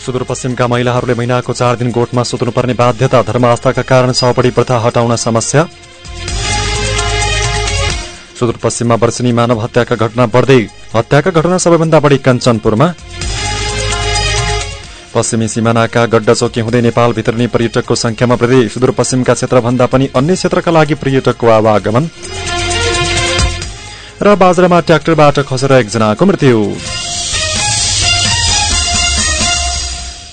सुदूरपश्चिमका महिलाहरूले महिनाको चार दिन गोठमा सुत्नुपर्ने बाध्यता धर्म आस्थाका कारण सपडी प्रथा हटाउन समस्या। सुदूरपश्चिममा वर्षिनी मानव हत्याका घटना बढ्दै हत्याका घटना सबैभन्दा बढी कञ्चनपुरमा। पश्चिमी सिमानाका गड्डा चौकी हुँदै नेपाल भित्रने पर्यटकको संख्यामा वृद्धि सुदूरपश्चिमका क्षेत्रभन्दा पनि अन्य क्षेत्रका लागि पर्यटकको आवागमन। र बाजारमा ट्र्याक्टरबाट खसेर एकजनाको मृत्यु।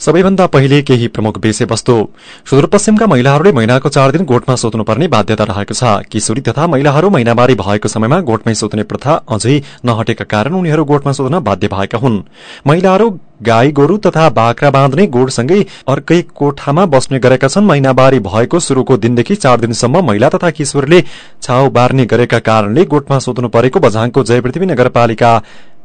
सबैभन्दा पहिले केही प्रमुख विषयवस्तु। सुदूरपश्चिमका महिलाहरूले महिनाको चार दिन गोठमा सोध्नुपर्ने बाध्यता रहेको छ। किशोरी तथा महिलाहरू महिनावारी भएको समयमा गोठमै सोध्ने प्रथा अझै नहटेका कारण उनीहरू गोठमा सोध्न बाध्य भएका हुन्। महिलाहरू गाई गोरू तथा बाख्रा बाँध्ने गोठसँगै अर्कै कोठामा बस्ने गरेका छन्। महिनावारी भएको शुरूको दिनदेखि चार दिनसम्म महिला तथा किशोरले छाउ बार्ने गरेका कारणले गोठमा सोध्नु परेको बझाङको जयपृथ्वी नगरपालिका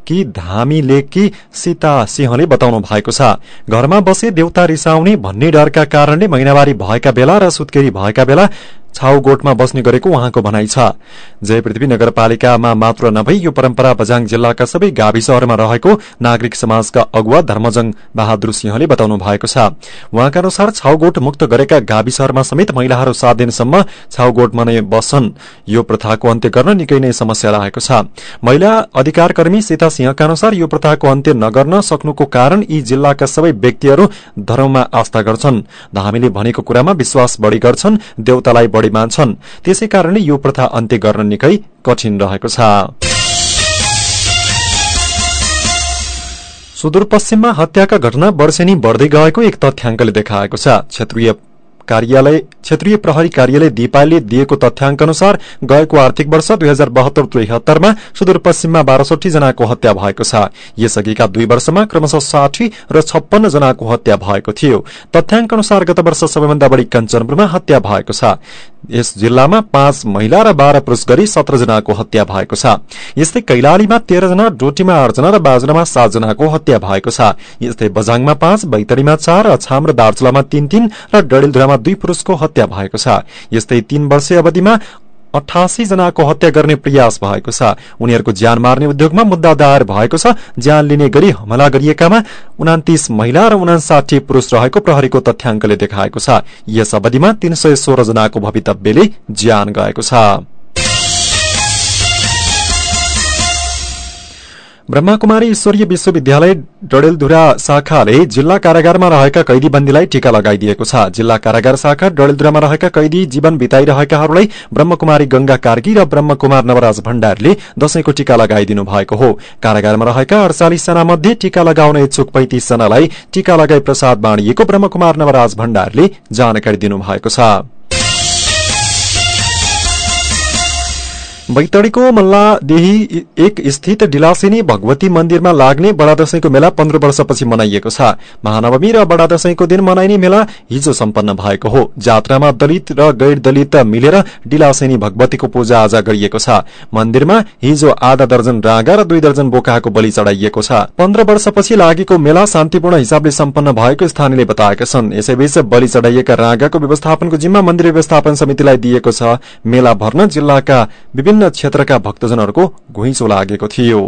कि धामी लेखकी सीता सिंहले बताउनु भएको छ। घरमा बसे देउता रिसाउने भन्ने डरका कारणले महिनावारी भएका बेला र सुत्केरी भएका बेला छाउ गोठमा बस्ने गरेको उहाँको भनाइ छ। जय पृथ्वी नगरपालिकामा मात्र नभई यो परम्परा बझाङ जिल्लाका सबै गाविसहरूमा रहेको नागरिक समाजका अगुवा धर्मजङ बहादुर सिंहले बताउनु भएको छ। उहाँका अनुसार छाउगोठ मुक्त गरेका गाविसहरूमा समेत महिलाहरू सात दिनसम्म छाउगोठमा नै बस्छन्। यो प्रथाको अन्त्य गर्न निकै नै समस्या रहेको छ। महिला अधिकार कर्मी सीता सिंहका अनुसार यो प्रथाको अन्त्य नगर्न सक्नुको कारण यी जिल्लाका सबै व्यक्तिहरू धर्ममा आस्था गर्छन्। धामीले भनेको कुरामा विश्वास बढ़ी गर्छन् देवतालाई मान्छन् त्यसै कारणले यो प्रथा अन्त्य गर्न निकै कठिन रहेको छ। सुदूरपश्चिममा हत्याका घटना वर्षेनी बढ़दै गएको एक तथ्याङ्कले देखाएको छ। क्षेत्रीय कार्यालय क्षेत्रीय प्रहरी कार्यालय दिपालले दिएको तथ्याङ्क अनुसार गएको आर्थिक वर्ष दुई हजार बहत्तर त्रिहत्तरमा सुदूरपश्चिममा बाह्रसठी जनाको हत्या भएको छ। यसअघिका दुई वर्षमा क्रमशः साठी र छप्पन्न जनाको हत्या भएको थियो। तथ्याङ्क अनुसार गत वर्ष सबैभन्दा बढ़ी कञ्चनपुरमा हत्या भएको छ। यस जिल्लामा पाँच महिला र बाह्र पुरूष गरी सत्र जनाको हत्या भएको छ। यस्तै कैलालीमा तेह्रजना डोटीमा आठजना र बाजुरामा सातजनाको हत्या भएको छ। यस्तै बजाङमा पाँच बैतडीमा चार अछाम र दार्चुलामा तीन तीन र डडेलधुरामा दुई पुरूषको हत्या भएको छ। यस्तै तीन वर्षे अवधिमा अठासी जनाको हत्या गर्ने प्रयास भएको छ। उनीहरूको ज्यान मार्ने उद्योगमा मुद्दा दायर भएको छ। ज्यान लिने गरी हमला गरिएकामा उनातिस महिला र उनासाठी पुरूष रहेको प्रहरीको तथ्याङ्कले देखाएको छ। यस अवधिमा तीन सय सोह्र जनाको भवितव्यले ज्यान गएको छ। ब्रह्माकुमारी ईश्वरीय विश्वविद्यालय डडेलधुरा शाखाले जिल्ला कारागारमा रहेका कैदी बन्दीलाई टीका लगाइदिएको छ। जिल्ला कारागार शाखा डडेलधुरामा रहेका कैदी जीवन बिताइरहेकाहरूलाई ब्रह्मकुमारी गंगा कार्की र ब्रह्मकुमार नवराज भण्डारले दशैंको टीका लगाइदिनु भएको हो। कारागारमा रहेका अडचालिस जना मध्ये टीका लगाउन इच्छुक पैंतिस जनालाई टीका लगाई प्रसाद बाँडिएको ब्रह्मकुमार नवराज भण्डारले जानकारी दिनुभएको छ। बैतडीको मल्लादेही एक स्थित डिलासिनी भगवती मन्दिरमा लाग्ने बडा दशैंको मेला पन्ध्र वर्षपछि मनाइएको छ। महानवमी र बडा दशैंको दिन मनाइने मेला हिजो सम्पन्न भएको हो। जात्रामा दलित र गैर दलित मिलेर डिलासिनी भगवतीको पूजा आजा गरिएको छ। मन्दिरमा हिजो आधा दर्जन राँगा र दुई दर्जन बोकाको बलि चढ़ाइएको छ। पन्ध्र वर्षपछि लागेको मेला शान्तिपूर्ण हिसाबले सम्पन्न भएको स्थानीयले बताएका छन्। यसैबीच बलि चढ़ाइएका राँगाको व्यवस्थापनको जिम्मा मन्दिर व्यवस्थापन समितिलाई दिएको छ। मेला भर्न जिल्लाका विभिन्न क्षेत्रका भक्तजनहरूको घुइँचो लागेको थियो।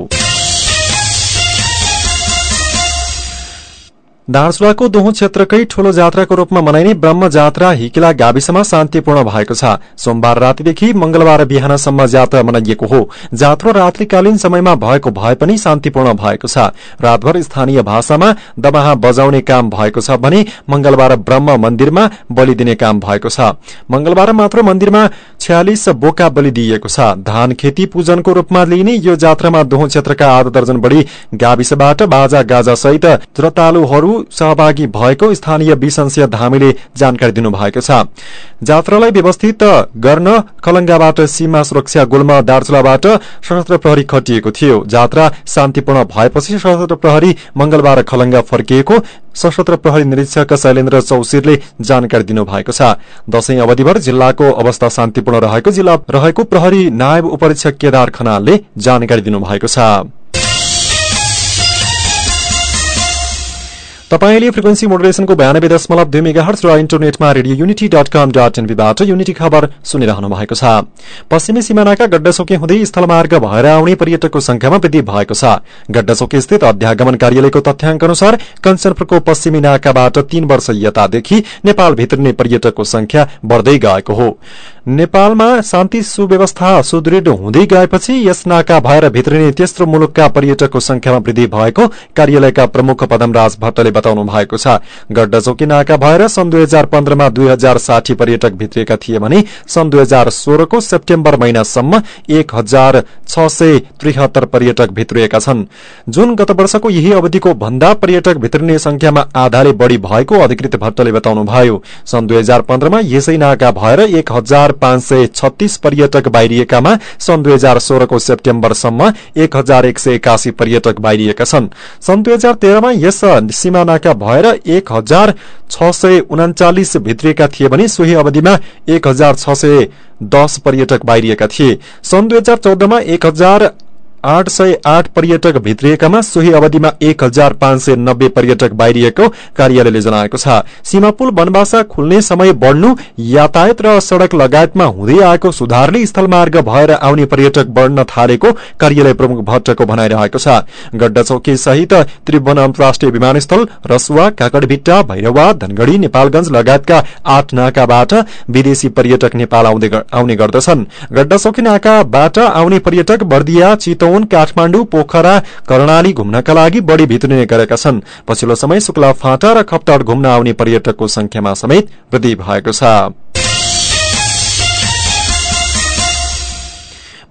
दार्चुलाको दोहो क्षेत्रकै ठूलो जात्राको रूपमा मनाइने ब्रह्म जात्रा हिकिला गाविसमा शान्तिपूर्ण भएको छ। सोमबार रातिदेखि मंगलबार बिहानसम्म जात्रा मनाइएको हो। जात्रा रात्रिकालीन समयमा भएको भए पनि शान्तिपूर्ण भएको छ। रातभर स्थानीय भाषामा दबाहा बजाउने काम भएको छ भने मंगलबार ब्रह्म मन्दिरमा बलि दिने काम भएको छ। मंगलबार मात्र मन्दिरमा छयालिस बोका बलि दिइएको छ। धान खेती पूजनको रूपमा लिइने यो जात्रामा दोहो क्षेत्रका आधा दर्जन बढ़ी। गाविसबाट बाजा गाजा सहित श्रद्धालुहरू सहभागी भएको स्थानीय विशंसीय धामीले जानकारी दिनुभएको छ। जात्रालाई व्यवस्थित गर्न खलंगाबाट सीमा सुरक्षा गुल्म दार्चुलाबाट सशस्त्र प्रहरी खटिएको थियो। जात्रा शान्तिपूर्ण भएपछि सशस्त्र प्रहरी मंगलबार खलंगा फर्किएको सशस्त्र प्रहरी निरीक्षक शैलेन्द्र चौसिरले जानकारी दिनुभएको छ। दशैं अवधिभर जिल्लाको अवस्था शान्तिपूर्ण रहेको जिल्ला रहेको प्रहरी नायब उपरीक्षक केदार खनालले जानकारी दिनुभएको छ। तपाईँले फ्रिक्वेन्सी मोडुलेसनको बयानब्बे दशमलव दुई मेगा र इन्टरनेटमा radio unity dot com dot एनबीबाट unity खबर सुनिरहनु भएको छ। पश्चिमी सिमानाका गड्डाचौकी हुँदै स्थलमार्ग भएर आउने पर्यटकको संख्यामा वृद्धि भएको छ। गड्डाचौकी स्थित अध्यागमन कार्यालयको तथ्याङ्क अनुसार कञ्चनपुरको पश्चिमी नाकाबाट तीन वर्ष यतादेखि नेपाल भित्रिने पर्यटकको संख्या बढ़दै गएको हो। नेपालमा शान्ति सुव्यवस्था सुदृढ़ हुँदै गएपछि यस नाका भएर भित्रिने तेस्रो मुलुकका पर्यटकको संख्यामा वृद्धि भएको कार्यालयका प्रमुख पदमराज भट्टले बताउनु भएको छ। गड्डाचौकी नाका भएर सन् दुई हजार पन्ध्रमा दुई हजार साठी पर्यटक भित्रिएका थिए भने सन् दुई हजार सोह्रको सेप्टेम्बर महिनासम्म एक हजार छ सय त्रिहत्तर पर्यटक भित्रिएका छन्। जुन गत वर्षको यही अवधिको भन्दा पर्यटक भित्रिने संख्यामा आधाले बढ़ी भएको अधिकृत भट्टले बताउनुभयो। सन् दुई हजार पन्ध्रमा यसै नाका भएर एक पाँच सय छत्तीस पर्यटक बाहिरिएकामा सन् दुई हजार सोह्रको सेप्टेम्बरसम्म एक हजार एक सय एकासी पर्यटक बाहिरिएका छन्। सन् दुई हजार तेह्रमा यस सिमानाका भएर एक हजार छ सय उनाचालिस भित्रिएका थिए भने सोही अवधिमा एक हजार छ सय दस पर्यटक बाहिरिएका थिए। सन् दुई हजार चौधमा एक हजार आठ सय आठ पर्यटक भित्रिएकामा सोही अवधिमा एक हजार पाँच सय नब्बे पर्यटक बाहिरिएको कार्यालयले जनाएको छ। सीमा पुल वनवासा खुल्ने समय बढ़नु यातायात र सड़क लगायतमा हुँदै आएको सुधारले स्थलमार्ग भएर आउने पर्यटक बढ़न थालेको कार्यालय प्रमुख भट्टको भनाइरहेको छ। गड्डा चौकी सहित त्रिभुवन अन्तर्राष्ट्रिय विमानस्थल रसुवा काकडभिट्टा भैरवा धनगढ़ी नेपालगंज लगायतका आठ नाकाबाट विदेशी पर्यटक नेपाल आउने गर्दछन्। गड्डा चौकी नाकाबाट आउने पर्यटक बर्दिया चितौन काठमाण्डु पोखरा कर्णाली घुम्नका लागि बढ़ी भित्रिने गरेका छन्। पछिल्लो समय शुक्ला फाँटा र खप्तड घुम्न आउने पर्यटकको संख्यामा समेत वृद्धि भएको छ।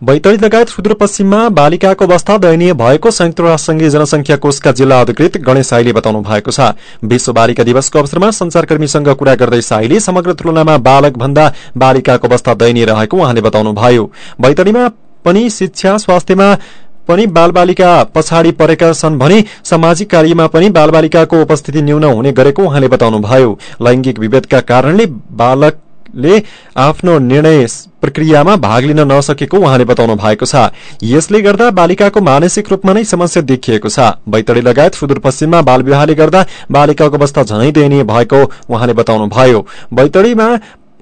बैतडी लगायत सुदूरपश्चिममा बालिकाको अवस्था दयनीय भएको संयुक्त राष्ट्रसंघीय जनसंख्या कोषका जिल्ला अधिकृत गणेश साईले बताउनु भएको छ। विश्व बालिका दिवसको अवसरमा संचारकर्मीसँग कुरा गर्दै साईले समग्र तुलनामा बालक भन्दा बालिकाको अवस्था दयनीय रहेको उहाँले बताउनुभयो। बैतडीमा पनि शिक्षा स्वास्थ्यमा पनि बालबालिका पछाडि परेका छन् भने सामाजिक कार्यमा पनि बालबालिकाको उपस्थिति न्यून हुने गरेको उहाँले बताउनुभयो। लैंगिक विभेदका कारणले बालक ले आफ्नो निर्णय प्रक्रियामा भाग लिन नसकेको उहाँले बताउनु भएको छ। यसले गर्दा बालिकाको मानसिक रूपमा नै समस्या देखिएको छ। बैतडी लगायत सुदूरपश्चिममा बाल विवाहले गर्दा बालिकाको अवस्था झनै दयनीय भएको उहाँले बताउनुभयो। बैतडीमा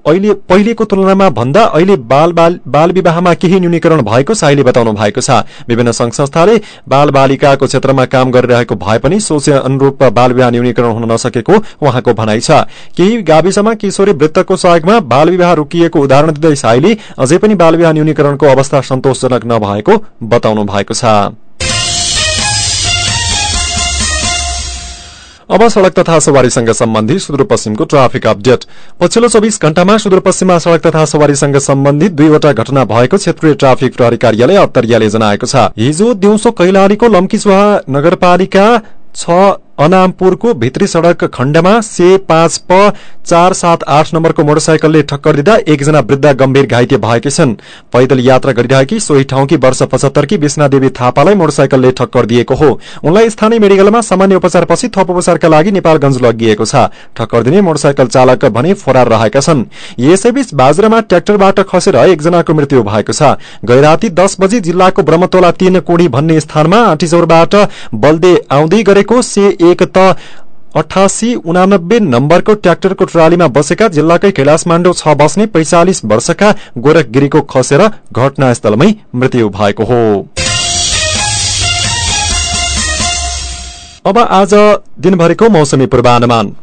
अहिले पहिलेको तुलनामा भन्दा अहिले बाल बाल विवाहमा केही न्यूनीकरण भएको साईले बताउनु भएको छ। विभिन्न संघ संस्थाले बाल बालिकाको क्षेत्रमा काम गरिरहेको भए पनि सोचे अनुरूप बाल विवाह न्यूनीकरण हुन नसकेको उहाँको भनाइ छ। केही गाविसमा किशोरी वृत्तको सहयोगमा बाल विवाह रोकिएको उदाहरण दिँदै साईले अझै पनि बाल विवाह न्यूनीकरणको अवस्था सन्तोषजनक नभएको बताउनु भएको छ। अब सड़क तथा सवारीसँग सम्बन्धी सुदूरपश्चिमको ट्राफिक अपडेट। पछिल्लो चौविस घण्टामा सुदूरपश्चिममा सड़क तथा सवारीसँग सम्बन्धित दुईवटा घटना भएको क्षेत्रीय ट्राफिक प्रहरी कार्यालय अत्तरियाले जनाएको छ। हिजो दिउँसो कैलालीको लम्कीचुहा नगरपालिका छ अनामपुरको भित्री सड़क खण्डमा से पाँच प चार सात आठ नम्बरको मोटरसाइकलले ठक्कर दिँदा एकजना वृद्ध गम्भीर घाइते भएकी छन्। पैदल यात्रा गरिरहेकी सोही ठाउँकी वर्ष पचहत्तरकी विष्णा देवी थापालाई मोटरसाइकलले ठक्कर दिएको हो। उनलाई स्थानीय मेडिकलमा सामान्य उपचारपछि थप उपचारका लागि नेपालगंज लगिएको छ। ठक्कर दिने मोटरसाइकल चालक भने फरार रहेका छन्। यसैबीच बाजुरामा ट्र्याक्टरबाट खसेर एकजनाको मृत्यु भएको छ। गैराती दस बजी जिल्लाको ब्रह्मतोला तीन कोणी भन्ने स्थानमा आँटीचौरबाट बल्दे आउँदै गरेको से एक त अठासी उनानब्बे नम्बरको ट्र्याक्टरको ट्रालीमा बसेका जिल्लाकै कैलाश माण्डो छ बस्ने पैंचालिस वर्षका गोरख गिरीको खसेर घटनास्थलमै मृत्यु भएको हो। अब आज दिनभरिको मौसमी पूर्वानुमान।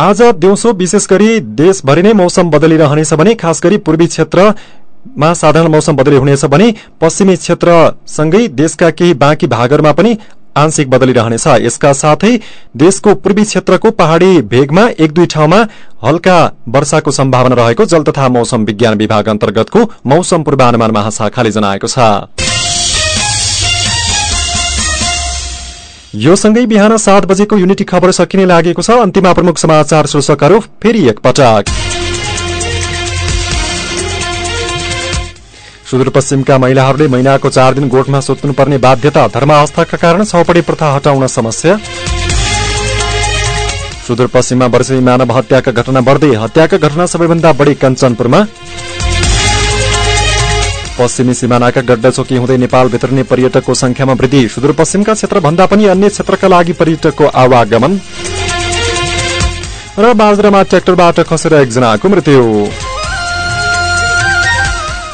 आज दिउँसो विशेष गरी देशभरि नै मौसम बदलिरहनेछ भने खास गरी पूर्वी क्षेत्रमा साधारण मौसम बदली हुनेछ भने पश्चिमी क्षेत्रसँगै देशका केही बाँकी भागहरूमा पनि आंशिक बदलिरहनेछ यसका साथै देशको पूर्वी क्षेत्रको पहाड़ी भेगमा एक दुई ठाउँमा हल्का वर्षाको सम्भावना रहेको जल तथा मौसम विज्ञान विभाग अन्तर्गतको मौसम पूर्वानुमान महाशाखाले जनाएको छ। यो सँगै बिहान सात बजेको युनिटी खबर सकिने लागेको छ। अन्तिममा प्रमुख समाचार शीर्षकहरू फेरि एकपटक। सुदूरपश्चिमका महिलाहरूले महिनाको चार दिन गोठमा सुत्नुपर्ने बाध्यता धर्मावस्थाका कारण छौपडी प्रथा हटाउन समस्या। सुदूरपश्चिममा वर्षै मानव हत्याका घटना बढ्दै हत्याका घटना सबैभन्दा बढी कञ्चनपुरमा। पश्चिमी सिमानाका गड्डा चोकी हुँदै नेपाल भित्रने पर्यटकको संख्यामा वृद्धि। सुदूरपश्चिमका क्षेत्रभन्दा पनि अन्य क्षेत्रका लागि पर्यटकको आवागमन। र बाजरामा ट्र्याक्टरबाट खसेर एकजनाको मृत्यु।